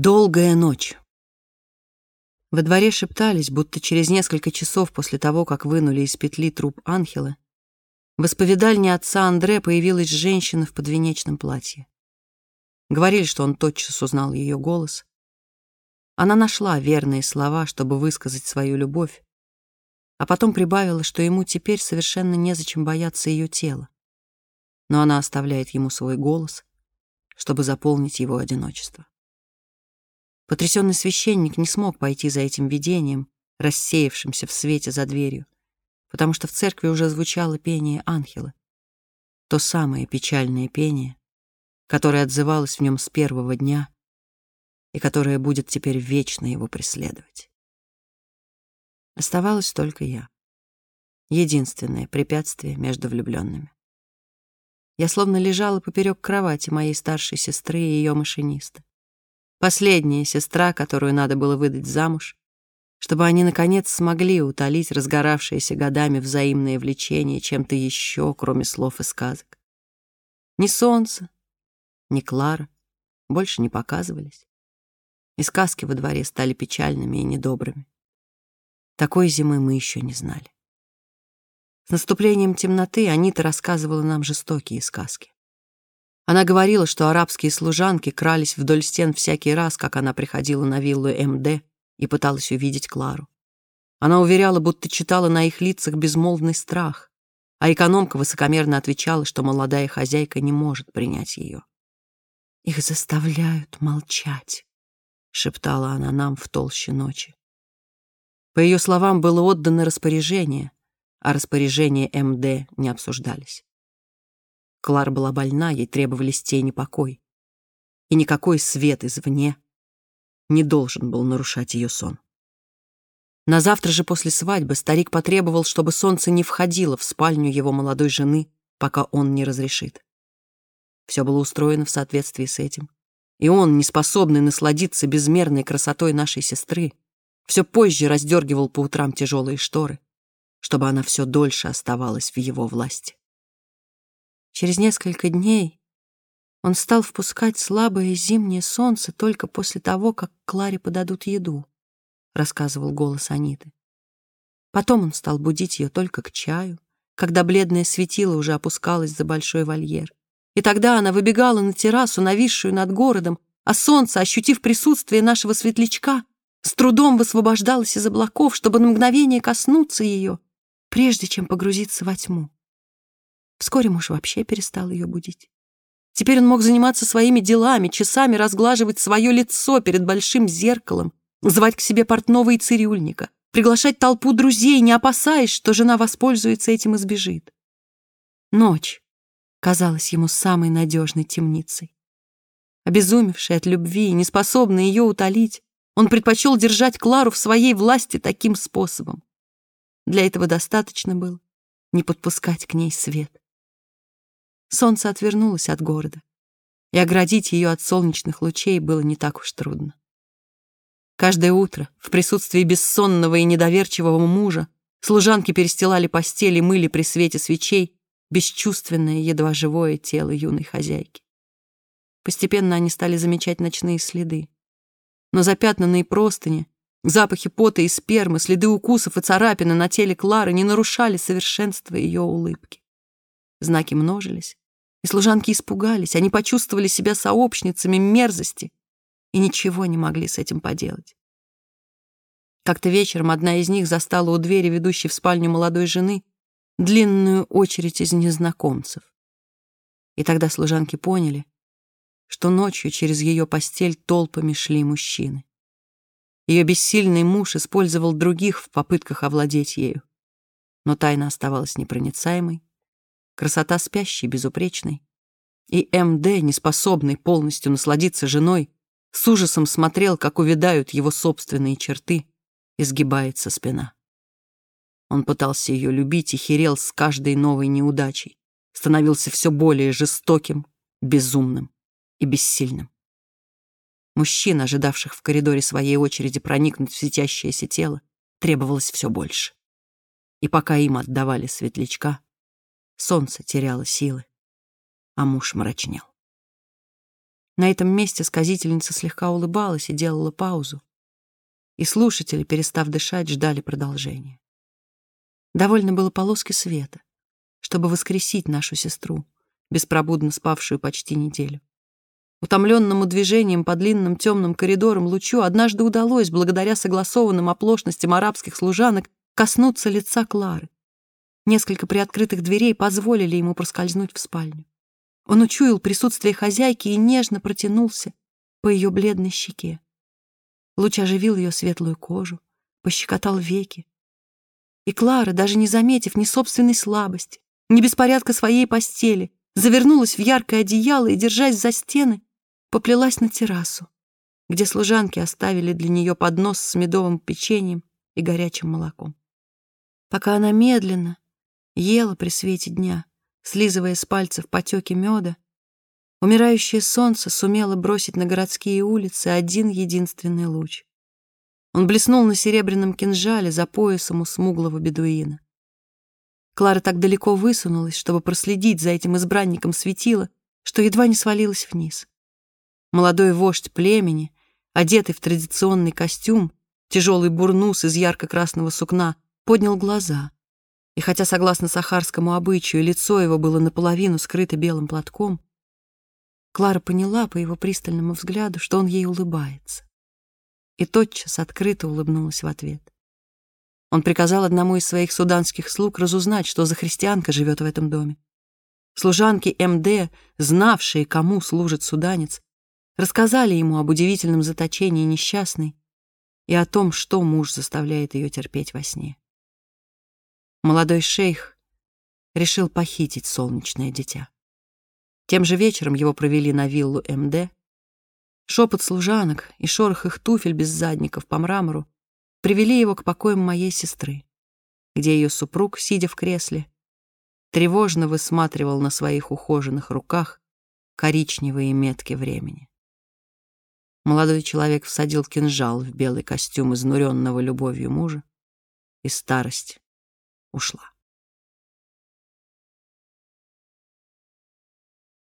Долгая ночь. Во дворе шептались, будто через несколько часов после того, как вынули из петли труп Анхела, в исповедальне отца Андре появилась женщина в подвенечном платье. Говорили, что он тотчас узнал ее голос. Она нашла верные слова, чтобы высказать свою любовь, а потом прибавила, что ему теперь совершенно незачем бояться ее тела. Но она оставляет ему свой голос, чтобы заполнить его одиночество. Потрясенный священник не смог пойти за этим видением, рассеявшимся в свете за дверью, потому что в церкви уже звучало пение ангела. То самое печальное пение, которое отзывалось в нем с первого дня и которое будет теперь вечно его преследовать. Оставалась только я. Единственное препятствие между влюбленными. Я словно лежала поперек кровати моей старшей сестры и ее машиниста. Последняя сестра, которую надо было выдать замуж, чтобы они, наконец, смогли утолить разгоравшееся годами взаимное влечение чем-то еще, кроме слов и сказок. Ни солнце, ни Клара больше не показывались, и сказки во дворе стали печальными и недобрыми. Такой зимы мы еще не знали. С наступлением темноты Анита рассказывала нам жестокие сказки. Она говорила, что арабские служанки крались вдоль стен всякий раз, как она приходила на виллу МД и пыталась увидеть Клару. Она уверяла, будто читала на их лицах безмолвный страх, а экономка высокомерно отвечала, что молодая хозяйка не может принять ее. «Их заставляют молчать», — шептала она нам в толще ночи. По ее словам, было отдано распоряжение, а распоряжения МД не обсуждались. Клара была больна, ей требовались тени покой. И никакой свет извне не должен был нарушать ее сон. На завтра же после свадьбы старик потребовал, чтобы солнце не входило в спальню его молодой жены, пока он не разрешит. Все было устроено в соответствии с этим. И он, не способный насладиться безмерной красотой нашей сестры, все позже раздергивал по утрам тяжелые шторы, чтобы она все дольше оставалась в его власти. Через несколько дней он стал впускать слабое зимнее солнце только после того, как Кларе подадут еду, рассказывал голос Аниты. Потом он стал будить ее только к чаю, когда бледное светило уже опускалось за большой вольер. И тогда она выбегала на террасу, нависшую над городом, а солнце, ощутив присутствие нашего светлячка, с трудом высвобождалось из облаков, чтобы на мгновение коснуться ее, прежде чем погрузиться во тьму. Вскоре муж вообще перестал ее будить. Теперь он мог заниматься своими делами, часами разглаживать свое лицо перед большим зеркалом, звать к себе портного и цирюльника, приглашать толпу друзей, не опасаясь, что жена воспользуется этим и сбежит. Ночь казалась ему самой надежной темницей. Обезумевший от любви и неспособный ее утолить, он предпочел держать Клару в своей власти таким способом. Для этого достаточно было не подпускать к ней свет. Солнце отвернулось от города, и оградить ее от солнечных лучей было не так уж трудно. Каждое утро, в присутствии бессонного и недоверчивого мужа, служанки перестилали постели, мыли при свете свечей бесчувственное, едва живое тело юной хозяйки. Постепенно они стали замечать ночные следы. Но запятнанные простыни, запахи пота и спермы, следы укусов и царапины на теле Клары не нарушали совершенства ее улыбки. Знаки множились, и служанки испугались, они почувствовали себя сообщницами мерзости и ничего не могли с этим поделать. Как-то вечером одна из них застала у двери, ведущей в спальню молодой жены, длинную очередь из незнакомцев. И тогда служанки поняли, что ночью через ее постель толпами шли мужчины. Ее бессильный муж использовал других в попытках овладеть ею. Но тайна оставалась непроницаемой, красота спящей безупречной. И МД, неспособный полностью насладиться женой, с ужасом смотрел, как увядают его собственные черты, изгибается спина. Он пытался ее любить и херел с каждой новой неудачей, становился все более жестоким, безумным и бессильным. Мужчин, ожидавших в коридоре своей очереди проникнуть в светящееся тело, требовалось все больше. И пока им отдавали светлячка, Солнце теряло силы, а муж мрачнел. На этом месте сказительница слегка улыбалась и делала паузу. И слушатели, перестав дышать, ждали продолжения. Довольно было полоски света, чтобы воскресить нашу сестру, беспробудно спавшую почти неделю. Утомленному движением по длинным темным коридорам лучу однажды удалось, благодаря согласованным оплошностям арабских служанок, коснуться лица Клары. Несколько приоткрытых дверей позволили ему проскользнуть в спальню. Он учуял присутствие хозяйки и нежно протянулся по ее бледной щеке. Луч оживил ее светлую кожу, пощекотал веки. И Клара, даже не заметив ни собственной слабости, ни беспорядка своей постели, завернулась в яркое одеяло и, держась за стены, поплелась на террасу, где служанки оставили для нее поднос с медовым печеньем и горячим молоком. Пока она медленно ела при свете дня, слизывая с пальцев потеки меда, умирающее солнце сумело бросить на городские улицы один единственный луч. Он блеснул на серебряном кинжале за поясом у смуглого бедуина. Клара так далеко высунулась, чтобы проследить за этим избранником светила, что едва не свалилась вниз. Молодой вождь племени, одетый в традиционный костюм, тяжелый бурнус из ярко-красного сукна, поднял глаза. И хотя, согласно сахарскому обычаю, лицо его было наполовину скрыто белым платком, Клара поняла по его пристальному взгляду, что он ей улыбается. И тотчас открыто улыбнулась в ответ. Он приказал одному из своих суданских слуг разузнать, что за христианка живет в этом доме. Служанки МД, знавшие, кому служит суданец, рассказали ему об удивительном заточении несчастной и о том, что муж заставляет ее терпеть во сне. Молодой шейх решил похитить солнечное дитя. Тем же вечером его провели на виллу МД. Шепот служанок и шорох их туфель без задников по мрамору привели его к покоям моей сестры, где ее супруг, сидя в кресле, тревожно высматривал на своих ухоженных руках коричневые метки времени. Молодой человек всадил кинжал в белый костюм изнуренного любовью мужа, и старость ушла.